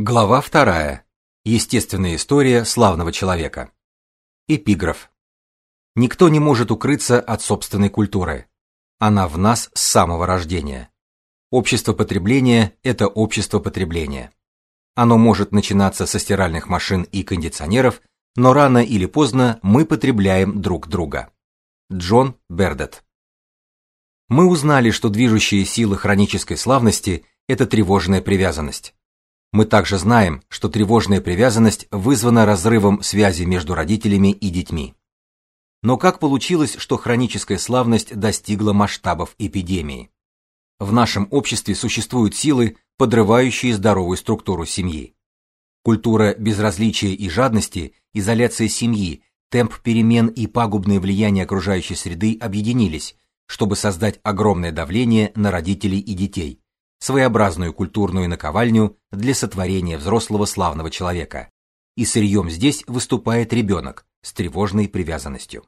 Глава вторая. Естественная история славного человека. Эпиграф. Никто не может укрыться от собственной культуры. Она в нас с самого рождения. Общество потребления это общество потребления. Оно может начинаться со стиральных машин и кондиционеров, но рано или поздно мы потребляем друг друга. Джон Бердет. Мы узнали, что движущие силы хронической славности это тревожная привязанность. Мы также знаем, что тревожная привязанность вызвана разрывом связи между родителями и детьми. Но как получилось, что хроническая славность достигла масштабов эпидемии? В нашем обществе существуют силы, подрывающие здоровую структуру семьи. Культура безразличия и жадности, изоляция семьи, темп перемен и пагубное влияние окружающей среды объединились, чтобы создать огромное давление на родителей и детей, своеобразную культурную наковальню для сотворения взрослого славного человека. И сырьем здесь выступает ребенок с тревожной привязанностью.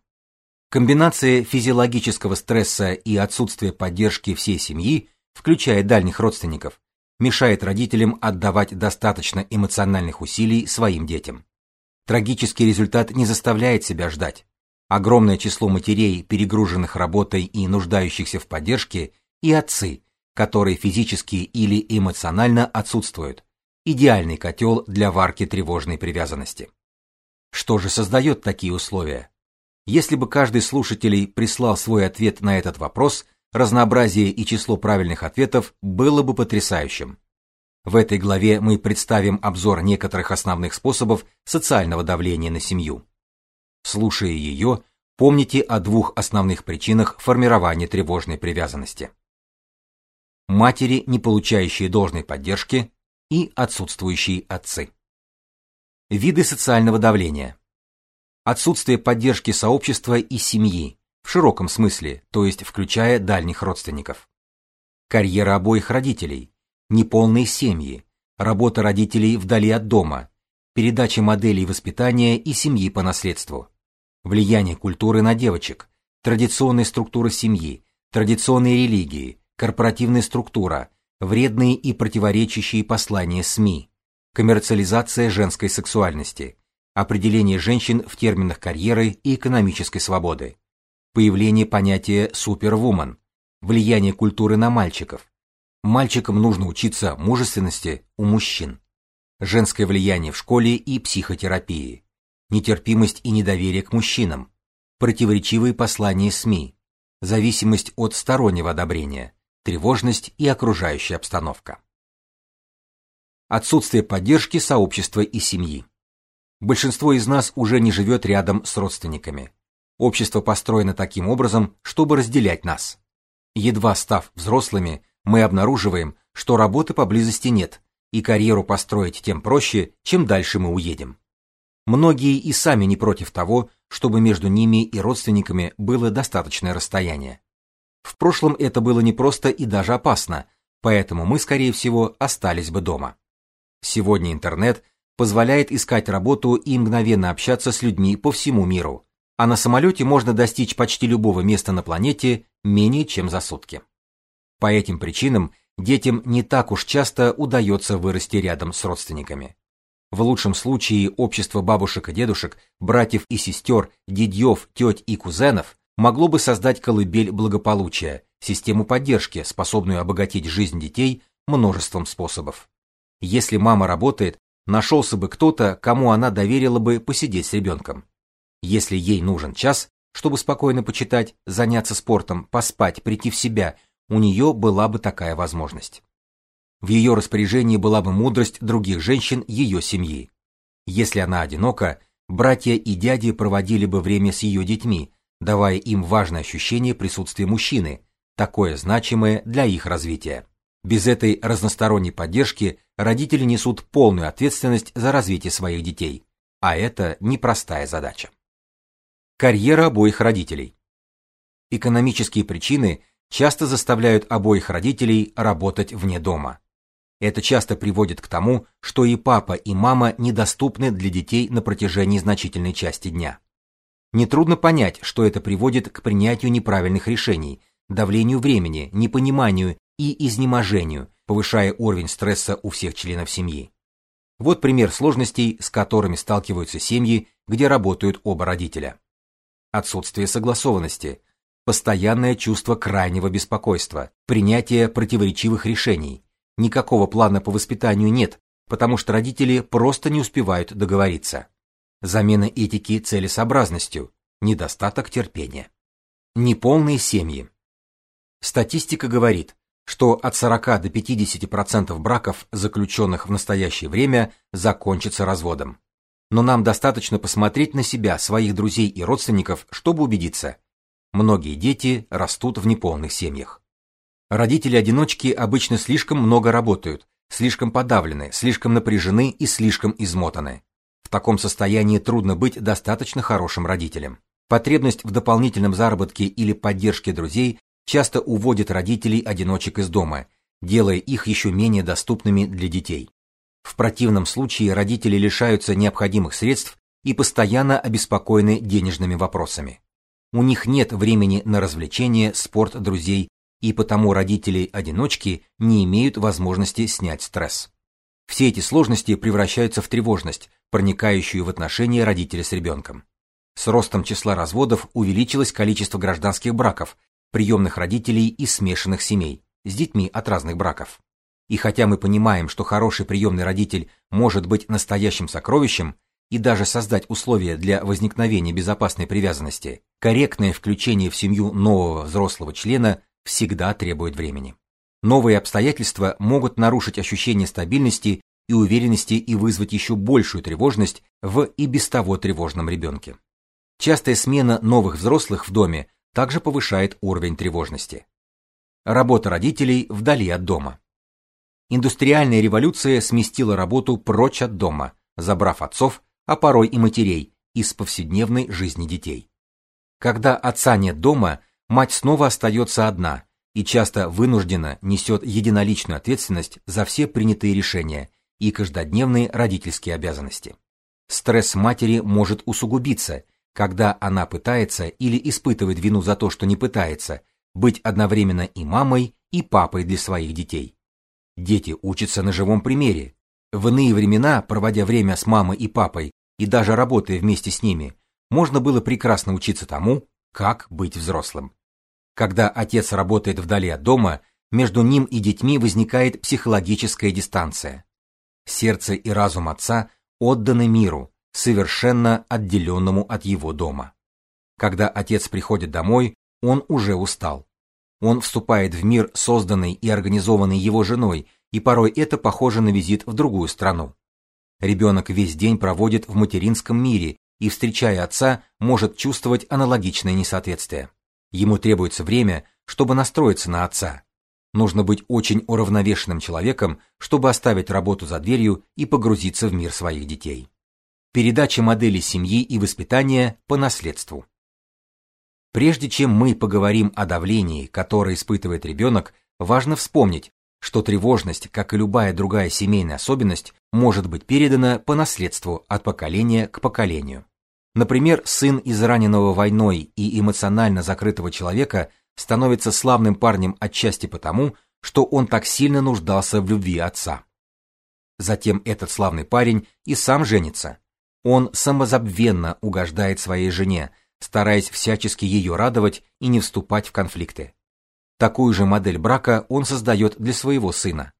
Комбинация физиологического стресса и отсутствия поддержки всей семьи, включая дальних родственников, мешает родителям отдавать достаточно эмоциональных усилий своим детям. Трагический результат не заставляет себя ждать. Огромное число матерей, перегруженных работой и нуждающихся в поддержке, и отцы, которые физически или эмоционально отсутствуют. Идеальный котел для варки тревожной привязанности. Что же создает такие условия? Если бы каждый слушатель прислал свой ответ на этот вопрос, разнообразие и число правильных ответов было бы потрясающим. В этой главе мы представим обзор некоторых основных способов социального давления на семью. Слушая ее, помните о двух основных причинах формирования тревожной привязанности матери, не получающие должной поддержки, и отсутствующие отцы. Виды социального давления. Отсутствие поддержки сообщества и семьи в широком смысле, то есть включая дальних родственников. Карьера обоих родителей, неполные семьи, работа родителей вдали от дома, передача моделей воспитания и семьи по наследству. Влияние культуры на девочек, традиционная структура семьи, традиционные религии, корпоративная структура, вредные и противоречащие послания СМИ, коммерциализация женской сексуальности, определение женщин в терминах карьеры и экономической свободы, появление понятия супервумен, влияние культуры на мальчиков. Мальчикам нужно учиться мужественности у мужчин. Женское влияние в школе и психотерапии. Нетерпимость и недоверие к мужчинам. Противоречивые послания СМИ. Зависимость от стороннего одобрения тревожность и окружающая обстановка. Отсутствие поддержки сообщества и семьи. Большинство из нас уже не живет рядом с родственниками. Общество построено таким образом, чтобы разделять нас. Едва став взрослыми, мы обнаруживаем, что работы поблизости нет, и карьеру построить тем проще, чем дальше мы уедем. Многие и сами не против того, чтобы между ними и родственниками было достаточное расстояние. В прошлом это было непросто и даже опасно, поэтому мы, скорее всего, остались бы дома. Сегодня интернет позволяет искать работу и мгновенно общаться с людьми по всему миру, а на самолете можно достичь почти любого места на планете менее чем за сутки. По этим причинам детям не так уж часто удается вырасти рядом с родственниками. В лучшем случае общество бабушек и дедушек, братьев и сестер, дядьев, теть и кузенов могло бы создать колыбель благополучия, систему поддержки, способную обогатить жизнь детей множеством способов. Если мама работает, нашелся бы кто-то, кому она доверила бы посидеть с ребенком. Если ей нужен час, чтобы спокойно почитать, заняться спортом, поспать, прийти в себя, у нее была бы такая возможность. В ее распоряжении была бы мудрость других женщин ее семьи. Если она одинока, братья и дяди проводили бы время с ее детьми, давая им важное ощущение присутствия мужчины, такое значимое для их развития. Без этой разносторонней поддержки родители несут полную ответственность за развитие своих детей, а это непростая задача. Карьера обоих родителей. Экономические причины часто заставляют обоих родителей работать вне дома. Это часто приводит к тому, что и папа, и мама недоступны для детей на протяжении значительной части дня. Нетрудно понять, что это приводит к принятию неправильных решений, давлению времени, непониманию и изнеможению, повышая уровень стресса у всех членов семьи. Вот пример сложностей, с которыми сталкиваются семьи, где работают оба родителя. Отсутствие согласованности, постоянное чувство крайнего беспокойства, принятие противоречивых решений. Никакого плана по воспитанию нет, потому что родители просто не успевают договориться. Замена этики целесообразностью, недостаток терпения. Неполные семьи. Статистика говорит, что от 40 до 50% браков, заключенных в настоящее время, закончатся разводом. Но нам достаточно посмотреть на себя, своих друзей и родственников, чтобы убедиться. Многие дети растут в неполных семьях. Родители-одиночки обычно слишком много работают, слишком подавлены, слишком напряжены и слишком измотаны. В таком состоянии трудно быть достаточно хорошим родителем. Потребность в дополнительном заработке или поддержке друзей часто уводит родителей-одиночек из дома, делая их еще менее доступными для детей. В противном случае родители лишаются необходимых средств и постоянно обеспокоены денежными вопросами. У них нет времени на развлечения, спорт друзей, и потому родители-одиночки не имеют возможности снять стресс. Все эти сложности превращаются в тревожность, проникающую в отношения родителя с ребенком. С ростом числа разводов увеличилось количество гражданских браков, приемных родителей и смешанных семей с детьми от разных браков. И хотя мы понимаем, что хороший приемный родитель может быть настоящим сокровищем и даже создать условия для возникновения безопасной привязанности, корректное включение в семью нового взрослого члена всегда требует времени. Новые обстоятельства могут нарушить ощущение стабильности и уверенности и вызвать еще большую тревожность в и без того тревожном ребенке. Частая смена новых взрослых в доме также повышает уровень тревожности. Работа родителей вдали от дома. Индустриальная революция сместила работу прочь от дома, забрав отцов, а порой и матерей, из повседневной жизни детей. Когда отца нет дома, мать снова остается одна и часто вынуждена несет единоличную ответственность за все принятые решения и каждодневные родительские обязанности. Стресс матери может усугубиться, когда она пытается или испытывает вину за то, что не пытается, быть одновременно и мамой, и папой для своих детей. Дети учатся на живом примере. В иные времена, проводя время с мамой и папой и даже работая вместе с ними, можно было прекрасно учиться тому, как быть взрослым. Когда отец работает вдали от дома, между ним и детьми возникает психологическая дистанция. Сердце и разум отца отданы миру, совершенно отделенному от его дома. Когда отец приходит домой, он уже устал. Он вступает в мир, созданный и организованный его женой, и порой это похоже на визит в другую страну. Ребенок весь день проводит в материнском мире и, встречая отца, может чувствовать аналогичное несоответствие. Ему требуется время, чтобы настроиться на отца. Нужно быть очень уравновешенным человеком, чтобы оставить работу за дверью и погрузиться в мир своих детей. Передача модели семьи и воспитания по наследству. Прежде чем мы поговорим о давлении, которое испытывает ребенок, важно вспомнить, что тревожность, как и любая другая семейная особенность, может быть передана по наследству от поколения к поколению. Например, сын из раненого войной и эмоционально закрытого человека становится славным парнем отчасти потому, что он так сильно нуждался в любви отца. Затем этот славный парень и сам женится, он самозабвенно угождает своей жене, стараясь всячески ее радовать и не вступать в конфликты. Такую же модель брака он создает для своего сына.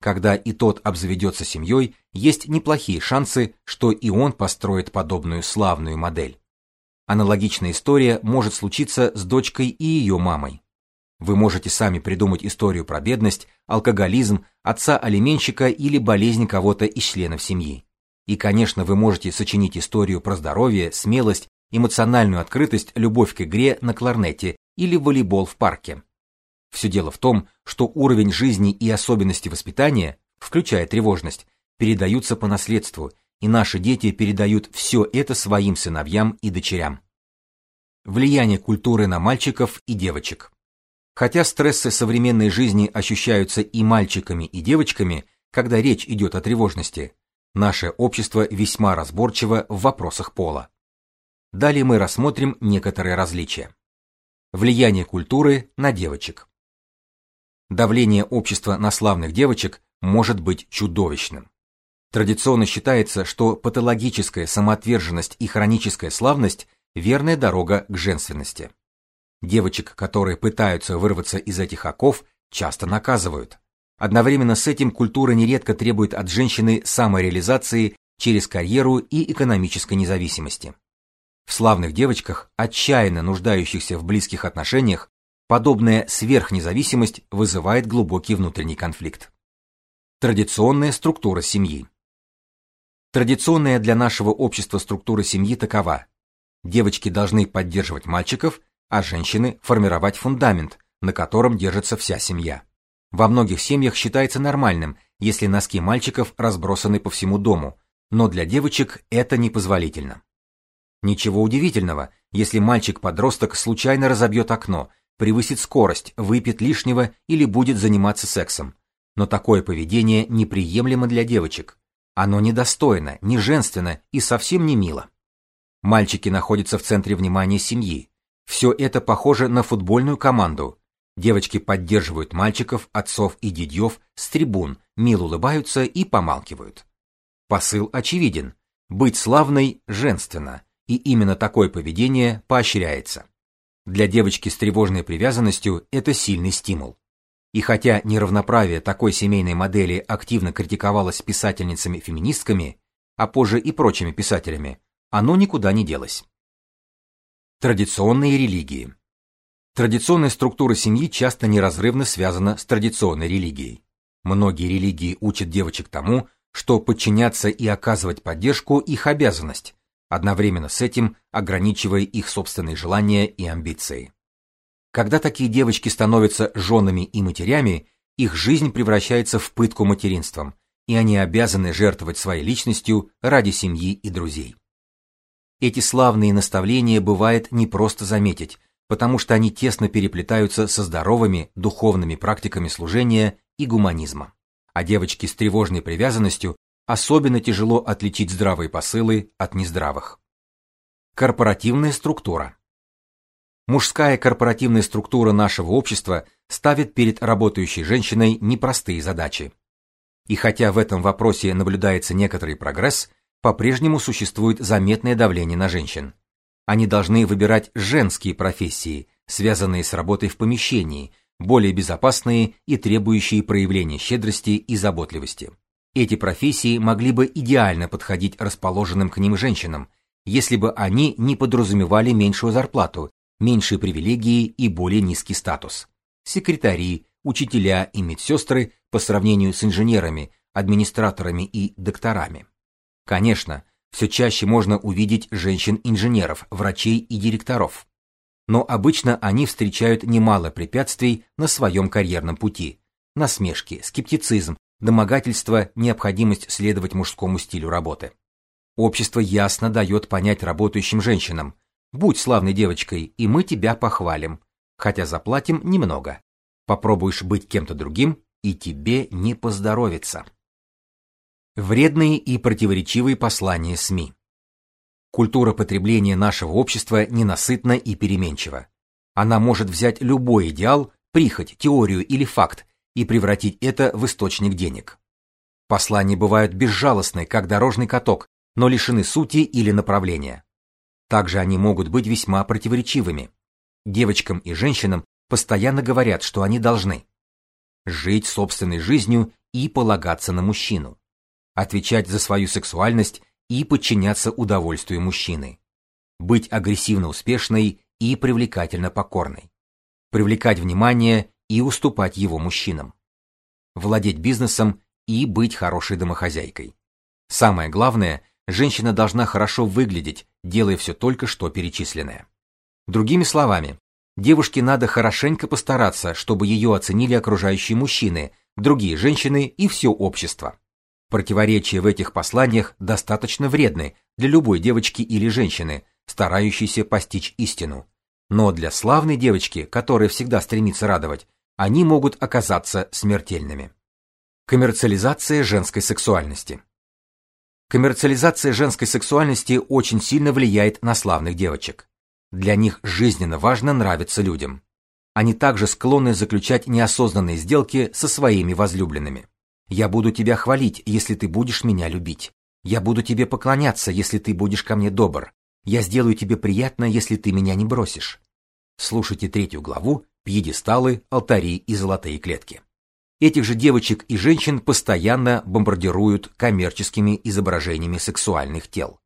Когда и тот обзаведется семьей, есть неплохие шансы, что и он построит подобную славную модель. Аналогичная история может случиться с дочкой и ее мамой. Вы можете сами придумать историю про бедность, алкоголизм, отца-алименщика или болезнь кого-то из членов семьи. И, конечно, вы можете сочинить историю про здоровье, смелость, эмоциональную открытость, любовь к игре на кларнете или волейбол в парке. Все дело в том, что уровень жизни и особенности воспитания, включая тревожность, передаются по наследству, и наши дети передают все это своим сыновьям и дочерям. Влияние культуры на мальчиков и девочек. Хотя стрессы современной жизни ощущаются и мальчиками, и девочками, когда речь идет о тревожности, Наше общество весьма разборчиво в вопросах пола. Далее мы рассмотрим некоторые различия. Влияние культуры на девочек. Давление общества на славных девочек может быть чудовищным. Традиционно считается, что патологическая самоотверженность и хроническая славность верная дорога к женственности. Девочек, которые пытаются вырваться из этих оков, часто наказывают. Одновременно с этим культура нередко требует от женщины самореализации через карьеру и экономической независимости. В славных девочках, отчаянно нуждающихся в близких отношениях, подобная сверхнезависимость вызывает глубокий внутренний конфликт. Традиционная структура семьи. Традиционная для нашего общества структура семьи такова: девочки должны поддерживать мальчиков, а женщины формировать фундамент, на котором держится вся семья. Во многих семьях считается нормальным, если носки мальчиков разбросаны по всему дому, но для девочек это непозволительно. Ничего удивительного, если мальчик-подросток случайно разобьет окно, превысит скорость, выпьет лишнего или будет заниматься сексом. Но такое поведение неприемлемо для девочек. Оно недостойно, не женственно и совсем не мило. Мальчики находятся в центре внимания семьи, все это похоже на футбольную команду. Девочки поддерживают мальчиков, отцов и дядьев с трибун, мило улыбаются и помалкивают. Посыл очевиден. Быть славной женственно, и именно такое поведение поощряется. Для девочки с тревожной привязанностью это сильный стимул. И хотя неравноправие такой семейной модели активно критиковалось писательницами-феминистками, а позже и прочими писателями, оно никуда не делось. Традиционные религии. Традиционная структура семьи часто неразрывно связана с традиционной религией. Многие религии учат девочек тому, что подчиняться и оказывать поддержку их обязанность, одновременно с этим ограничивая их собственные желания и амбиции. Когда такие девочки становятся женами и матерями, их жизнь превращается в пытку материнством, и они обязаны жертвовать своей личностью ради семьи и друзей. Эти славные наставления бывает не просто заметить, потому что они тесно переплетаются со здоровыми духовными практиками служения и гуманизма. А девочки с тревожной привязанностью особенно тяжело отличить здравые посылы от нездравых. Корпоративная структура. Мужская корпоративная структура нашего общества ставит перед работающей женщиной непростые задачи. И хотя в этом вопросе наблюдается некоторый прогресс, по-прежнему существует заметное давление на женщин. Они должны выбирать женские профессии, связанные с работой в помещении, более безопасные и требующие проявления щедрости и заботливости. Эти профессии могли бы идеально подходить расположенным к ним женщинам, если бы они не подразумевали меньшую зарплату, меньшие привилегии и более низкий статус. Секретари, учителя и медсестры по сравнению с инженерами, администраторами и докторами. Конечно, все чаще можно увидеть женщин-инженеров, врачей и директоров. Но обычно они встречают немало препятствий на своем карьерном пути. Насмешки, скептицизм, домогательство, необходимость следовать мужскому стилю работы. Общество ясно дает понять работающим женщинам: будь славной девочкой, и мы тебя похвалим, хотя заплатим немного. Попробуешь быть кем-то другим, и тебе не поздоровится. Вредные и противоречивые послания СМИ. Культура потребления нашего общества ненасытна и переменчива. Она может взять любой идеал, прихоть, теорию или факт и превратить это в источник денег. Послания бывают безжалостны, как дорожный каток, но лишены сути или направления. Также они могут быть весьма противоречивыми. Девочкам и женщинам постоянно говорят, что они должны жить собственной жизнью и полагаться на мужчину отвечать за свою сексуальность и подчиняться удовольствию мужчины, быть агрессивно успешной и привлекательно покорной, привлекать внимание и уступать его мужчинам, владеть бизнесом и быть хорошей домохозяйкой. Самое главное, женщина должна хорошо выглядеть, делая все только что перечисленное. Другими словами, девушке надо хорошенько постараться, чтобы ее оценили окружающие мужчины, другие женщины и все общество. Противоречия в этих посланиях достаточно вредны для любой девочки или женщины, старающейся постичь истину. Но для славной девочки, которая всегда стремится радовать, они могут оказаться смертельными. Коммерциализация женской сексуальности. Коммерциализация женской сексуальности очень сильно влияет на славных девочек. Для них жизненно важно нравиться людям. Они также склонны заключать неосознанные сделки со своими возлюбленными. Я буду тебя хвалить, если ты будешь меня любить. Я буду тебе поклоняться, если ты будешь ко мне добр. Я сделаю тебе приятно, если ты меня не бросишь. Слушайте третью главу «Пьедесталы, алтари и золотые клетки». Этих же девочек и женщин постоянно бомбардируют коммерческими изображениями сексуальных тел.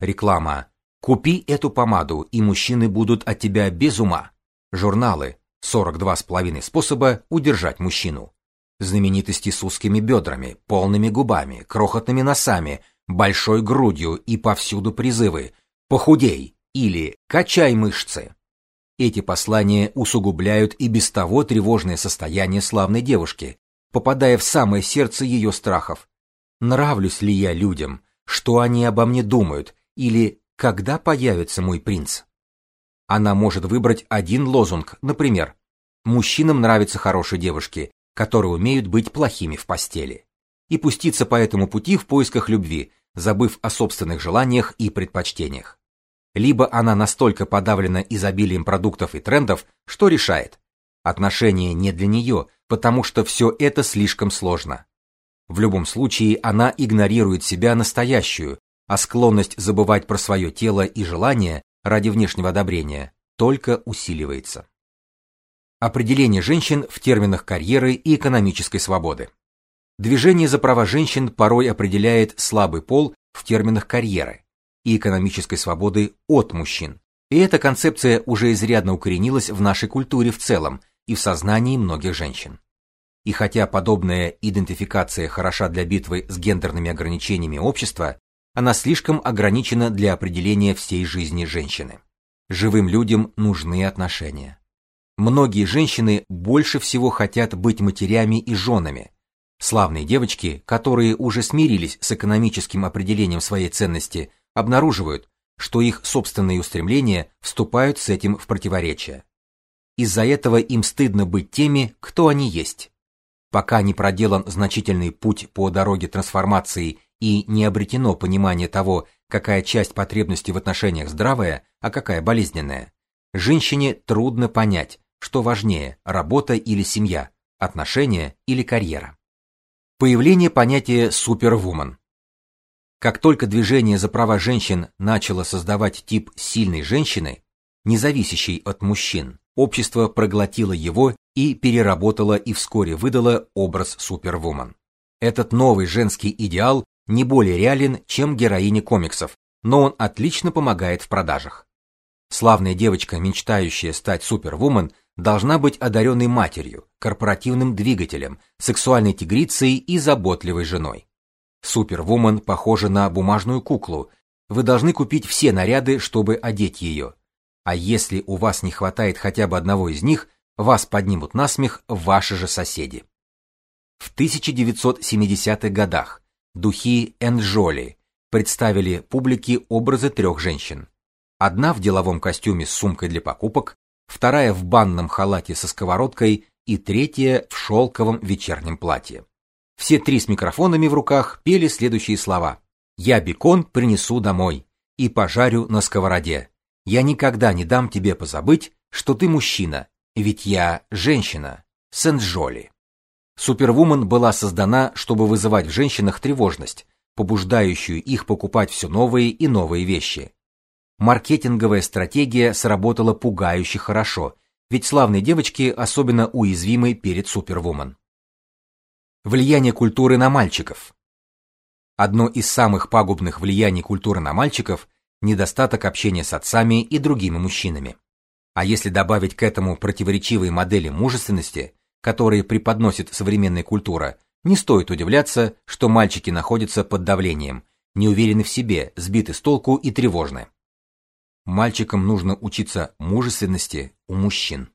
Реклама «Купи эту помаду, и мужчины будут от тебя без ума». Журналы «42 с половиной способа удержать мужчину». Знаменитости с узкими бедрами, полными губами, крохотными носами, большой грудью и повсюду призывы «Похудей» или «Качай мышцы». Эти послания усугубляют и без того тревожное состояние славной девушки, попадая в самое сердце ее страхов. Нравлюсь ли я людям? Что они обо мне думают? Или когда появится мой принц? Она может выбрать один лозунг, например: "Мужчинам нравятся хорошие девушки, которые умеют быть плохими в постели", и пуститься по этому пути в поисках любви, забыв о собственных желаниях и предпочтениях либо она настолько подавлена изобилием продуктов и трендов, что решает: отношения не для нее, потому что все это слишком сложно. В любом случае она игнорирует себя настоящую, а склонность забывать про свое тело и желания ради внешнего одобрения только усиливается. Определение женщин в терминах карьеры и экономической свободы. Движение за права женщин порой определяет слабый пол в терминах карьеры, и экономической свободы от мужчин. И эта концепция уже изрядно укоренилась в нашей культуре в целом и в сознании многих женщин. И хотя подобная идентификация хороша для битвы с гендерными ограничениями общества, она слишком ограничена для определения всей жизни женщины. Живым людям нужны отношения. Многие женщины больше всего хотят быть матерями и женами. Славные девочки, которые уже смирились с экономическим определением своей ценности обнаруживают, что их собственные устремления вступают с этим в противоречие. Из-за этого им стыдно быть теми, кто они есть. Пока не проделан значительный путь по дороге трансформации и не обретено понимание того, какая часть потребностей в отношениях здравая, а какая болезненная, женщине трудно понять, что важнее работа или семья, отношения или карьера. Появление понятия супервумен. Как только движение за права женщин начало создавать тип сильной женщины, не зависящей от мужчин, общество проглотило его и переработало и вскоре выдало образ супервумен. Этот новый женский идеал не более реален, чем героиня комиксов, но он отлично помогает в продажах. Славная девочка, мечтающая стать супервумен, должна быть одаренной матерью, корпоративным двигателем, сексуальной тигрицей и заботливой женой. Супервумен похожа на бумажную куклу. Вы должны купить все наряды, чтобы одеть ее. А если у вас не хватает хотя бы одного из них, вас поднимут на смех ваши же соседи. В 1970-х годах духи Энджоли представили публике образы трех женщин. Одна в деловом костюме с сумкой для покупок, вторая в банном халате со сковородкой и третья в шелковом вечернем платье. Все три с микрофонами в руках пели следующие слова: "Я бекон принесу домой и пожарю на сковороде. Я никогда не дам тебе позабыть, что ты мужчина, ведь я женщина". Сент-Жоли. Супервумен была создана, чтобы вызывать в женщинах тревожность, побуждающую их покупать все новые и новые вещи. Маркетинговая стратегия сработала пугающе хорошо, ведь славные девочки особенно уязвимы перед супервумен. Влияние культуры на мальчиков. Одно из самых пагубных влияний культуры на мальчиков недостаток общения с отцами и другими мужчинами. А если добавить к этому противоречивые модели мужественности, которые преподносит современная культура, не стоит удивляться, что мальчики находятся под давлением, не уверены в себе, сбиты с толку и тревожны. Мальчикам нужно учиться мужественности у мужчин.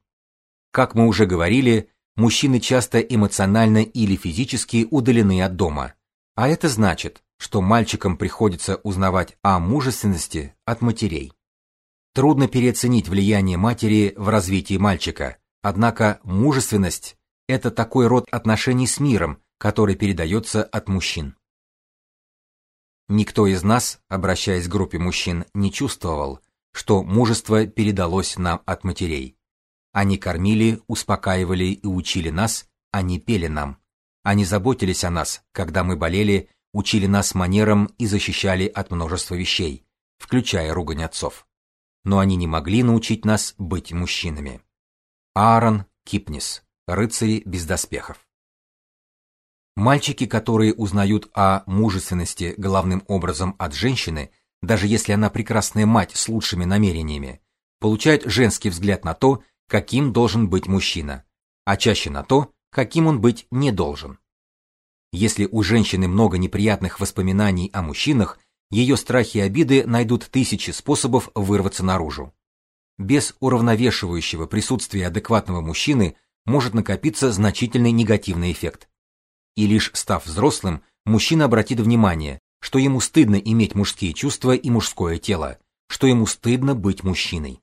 Как мы уже говорили, мужчины часто эмоционально или физически удалены от дома, а это значит, что мальчикам приходится узнавать о мужественности от матерей. Трудно переоценить влияние матери в развитии мальчика, однако мужественность это такой род отношений с миром, который передается от мужчин. Никто из нас, обращаясь к группе мужчин, не чувствовал, что мужество передалось нам от матерей. Они кормили, успокаивали и учили нас, они пели нам. Они заботились о нас, когда мы болели, учили нас манерам и защищали от множества вещей, включая ругань отцов. Но они не могли научить нас быть мужчинами. Аарон Кипнис. Рыцари без доспехов. Мальчики, которые узнают о мужественности главным образом от женщины, даже если она прекрасная мать с лучшими намерениями, получают женский взгляд на то, каким должен быть мужчина, а чаще на то, каким он быть не должен. Если у женщины много неприятных воспоминаний о мужчинах, ее страхи и обиды найдут тысячи способов вырваться наружу. Без уравновешивающего присутствия адекватного мужчины может накопиться значительный негативный эффект и лишь став взрослым, мужчина обратит внимание, что ему стыдно иметь мужские чувства и мужское тело, что ему стыдно быть мужчиной.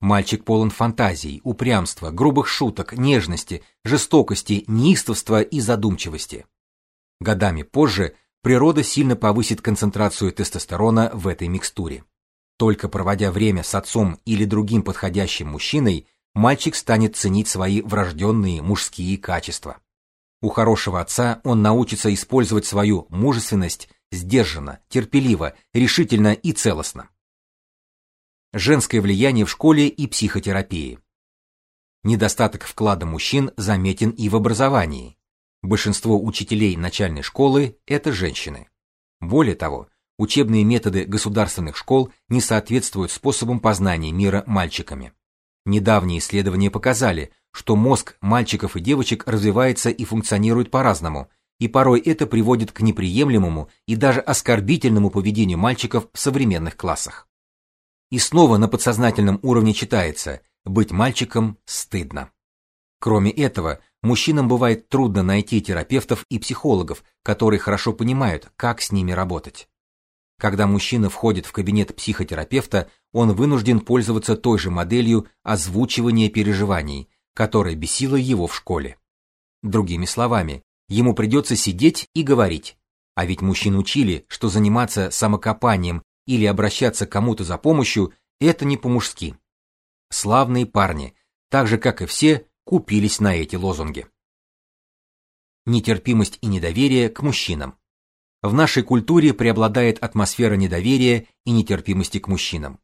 Мальчик полон фантазий, упрямства, грубых шуток, нежности, жестокости, неистовства и задумчивости. Годами позже природа сильно повысит концентрацию тестостерона в этой микстуре. Только проводя время с отцом или другим подходящим мужчиной, мальчик станет ценить свои врожденные мужские качества. У хорошего отца он научится использовать свою мужественность сдержанно, терпеливо, решительно и целостно. Женское влияние в школе и психотерапии. Недостаток вклада мужчин заметен и в образовании. Большинство учителей начальной школы это женщины. Более того, учебные методы государственных школ не соответствуют способам познания мира мальчиками. Недавние исследования показали, что мозг мальчиков и девочек развивается и функционирует по-разному, и порой это приводит к неприемлемому и даже оскорбительному поведению мальчиков в современных классах. И снова на подсознательном уровне читается: быть мальчиком стыдно. Кроме этого, мужчинам бывает трудно найти терапевтов и психологов, которые хорошо понимают, как с ними работать. Когда мужчина входит в кабинет психотерапевта, он вынужден пользоваться той же моделью озвучивания переживаний, которая бесила его в школе. Другими словами, ему придется сидеть и говорить. А ведь мужчин учили, что заниматься самокопанием или обращаться к кому-то за помощью это не по-мужски. Славные парни, так же как и все, купились на эти лозунги. Нетерпимость и недоверие к мужчинам. В нашей культуре преобладает атмосфера недоверия и нетерпимости к мужчинам.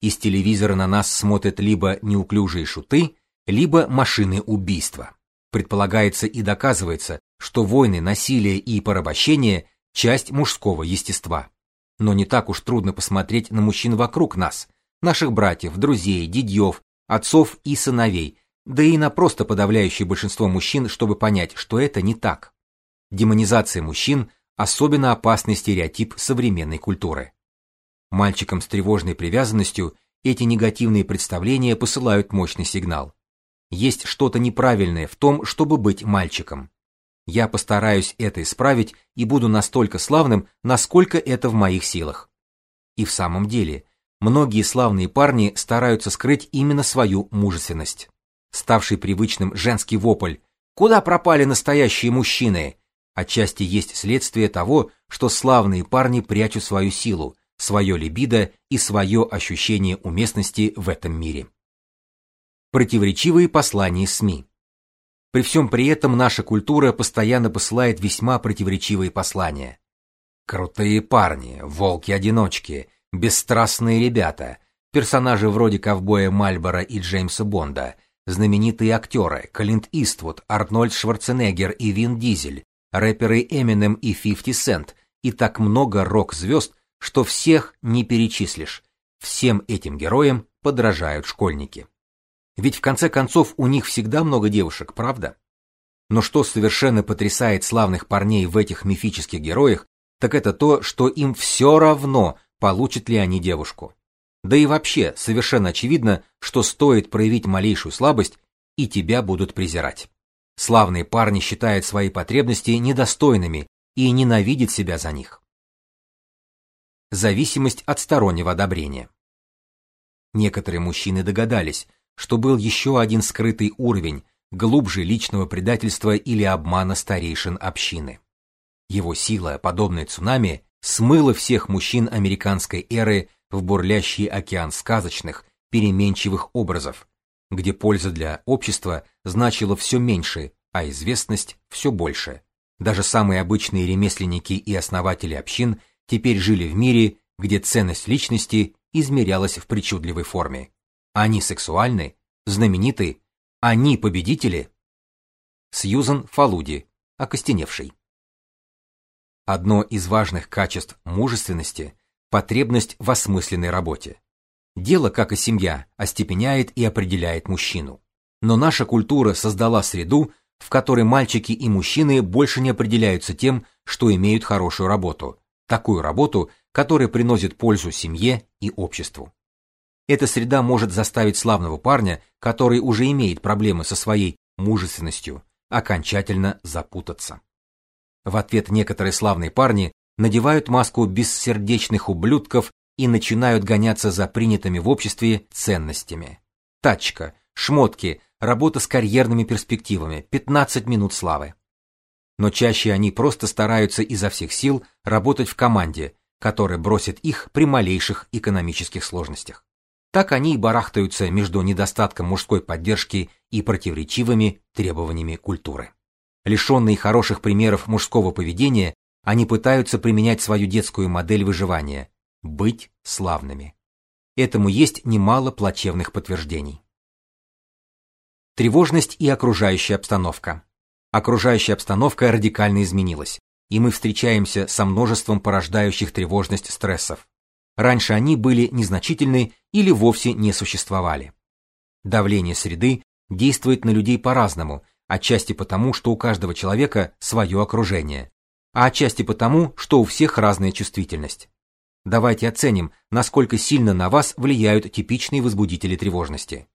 Из телевизора на нас смотрят либо неуклюжие шуты, либо машины убийства. Предполагается и доказывается, что войны, насилие и порабощение часть мужского естества. Но не так уж трудно посмотреть на мужчин вокруг нас, наших братьев, друзей, дядьев, отцов и сыновей, да и на просто подавляющее большинство мужчин, чтобы понять, что это не так. Демонизация мужчин особенно опасный стереотип современной культуры. Мальчикам с тревожной привязанностью эти негативные представления посылают мощный сигнал. Есть что-то неправильное в том, чтобы быть мальчиком. Я постараюсь это исправить и буду настолько славным, насколько это в моих силах. И в самом деле, многие славные парни стараются скрыть именно свою мужественность. Ставший привычным женский вопль: "Куда пропали настоящие мужчины?" отчасти есть следствие того, что славные парни прячут свою силу, свое либидо и свое ощущение уместности в этом мире. Противоречивые послания СМИ. При всем при этом наша культура постоянно посылает весьма противоречивые послания. Крутые парни, волки-одиночки, бесстрастные ребята, персонажи вроде ковбоя Мальбора и Джеймса Бонда, знаменитые актеры Клинт Иствуд, Арнольд Шварценеггер и Вин Дизель, рэперы Eminem и 50 Cent и так много рок-звезд, что всех не перечислишь. Всем этим героям подражают школьники. Ведь в конце концов у них всегда много девушек, правда? Но что совершенно потрясает славных парней в этих мифических героях, так это то, что им все равно, получат ли они девушку. Да и вообще, совершенно очевидно, что стоит проявить малейшую слабость, и тебя будут презирать. Славные парни считают свои потребности недостойными и ненавидят себя за них. Зависимость от стороннего одобрения. Некоторые мужчины догадались, что был еще один скрытый уровень, глубже личного предательства или обмана старейшин общины. Его сила, подобная цунами, смыла всех мужчин американской эры в бурлящий океан сказочных, переменчивых образов, где польза для общества значила все меньше, а известность все больше, Даже самые обычные ремесленники и основатели общин теперь жили в мире, где ценность личности измерялась в причудливой форме. Они сексуальны, знамениты, они победители. Сьюзан Фалуди, окостеневший. Одно из важных качеств мужественности потребность в осмысленной работе. Дело, как и семья, остепеняет и определяет мужчину. Но наша культура создала среду, в которой мальчики и мужчины больше не определяются тем, что имеют хорошую работу, такую работу, которая приносит пользу семье и обществу. Эта среда может заставить славного парня, который уже имеет проблемы со своей мужественностью, окончательно запутаться. В ответ некоторые славные парни надевают маску бессердечных ублюдков и начинают гоняться за принятыми в обществе ценностями. Тачка, шмотки, работа с карьерными перспективами, 15 минут славы. Но чаще они просто стараются изо всех сил работать в команде, которая бросит их при малейших экономических сложностях. Так они и барахтаются между недостатком мужской поддержки и противоречивыми требованиями культуры. Лишенные хороших примеров мужского поведения, они пытаются применять свою детскую модель выживания быть славными. Этому есть немало плачевных подтверждений. Тревожность и окружающая обстановка. Окружающая обстановка радикально изменилась, и мы встречаемся со множеством порождающих тревожность стрессов. Раньше они были незначительны или вовсе не существовали. Давление среды действует на людей по-разному, отчасти потому, что у каждого человека свое окружение, а отчасти потому, что у всех разная чувствительность. Давайте оценим, насколько сильно на вас влияют типичные возбудители тревожности.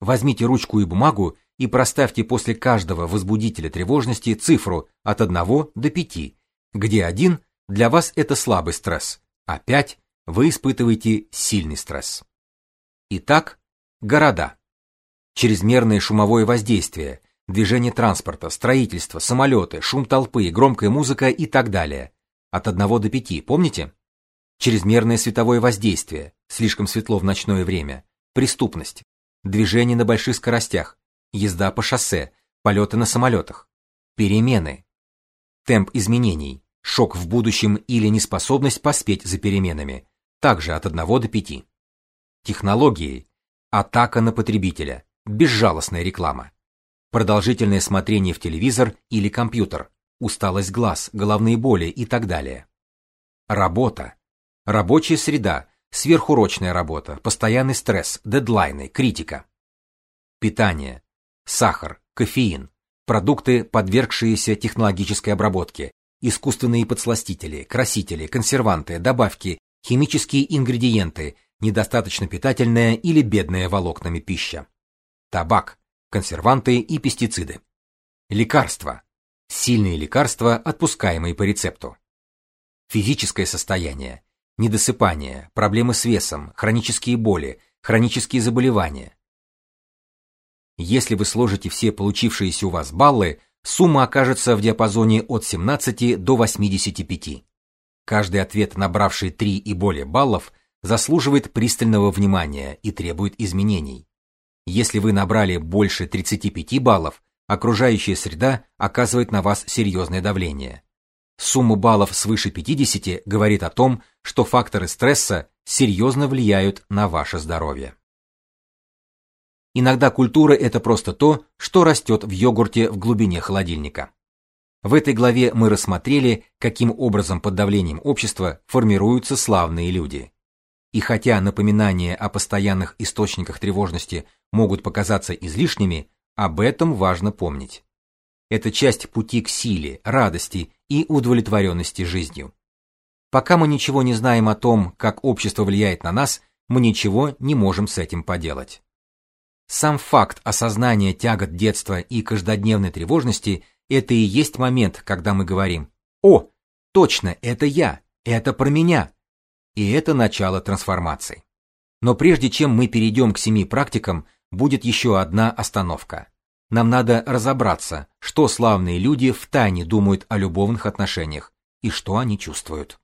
Возьмите ручку и бумагу и проставьте после каждого возбудителя тревожности цифру от 1 до 5, где 1 для вас это слабый стресс, а 5 вы испытываете сильный стресс. Итак, города. Чрезмерное шумовое воздействие, движение транспорта, строительство, самолеты, шум толпы, громкая музыка и так далее. От 1 до 5, помните? чрезмерное световое воздействие, слишком светло в ночное время, преступность, движение на больших скоростях, езда по шоссе, полеты на самолетах, перемены, темп изменений, шок в будущем или неспособность поспеть за переменами, также от 1 до 5. Технологии, атака на потребителя, безжалостная реклама, продолжительное смотрение в телевизор или компьютер, усталость глаз, головные боли и так далее. Работа, Рабочая среда, сверхурочная работа, постоянный стресс, дедлайны, критика. Питание. Сахар, кофеин, продукты, подвергшиеся технологической обработке, искусственные подсластители, красители, консерванты, добавки, химические ингредиенты, недостаточно питательная или бедная волокнами пища. Табак, консерванты и пестициды. Лекарства. Сильные лекарства, отпускаемые по рецепту. Физическое состояние недосыпание, проблемы с весом, хронические боли, хронические заболевания. Если вы сложите все получившиеся у вас баллы, сумма окажется в диапазоне от 17 до 85. Каждый ответ, набравший 3 и более баллов, заслуживает пристального внимания и требует изменений. Если вы набрали больше 35 баллов, окружающая среда оказывает на вас серьезное давление. Сумма баллов свыше 50 говорит о том, что факторы стресса серьезно влияют на ваше здоровье. Иногда культура это просто то, что растет в йогурте в глубине холодильника. В этой главе мы рассмотрели, каким образом под давлением общества формируются славные люди. И хотя напоминания о постоянных источниках тревожности могут показаться излишними, об этом важно помнить. Это часть пути к силе, радости и удовлетворенности жизнью. Пока мы ничего не знаем о том, как общество влияет на нас, мы ничего не можем с этим поделать. Сам факт осознания тягот детства и каждодневной тревожности это и есть момент, когда мы говорим: "О, точно, это я, это про меня". И это начало трансформации. Но прежде чем мы перейдем к семи практикам, будет еще одна остановка. Нам надо разобраться, что славные люди в тайне думают о любовных отношениях и что они чувствуют.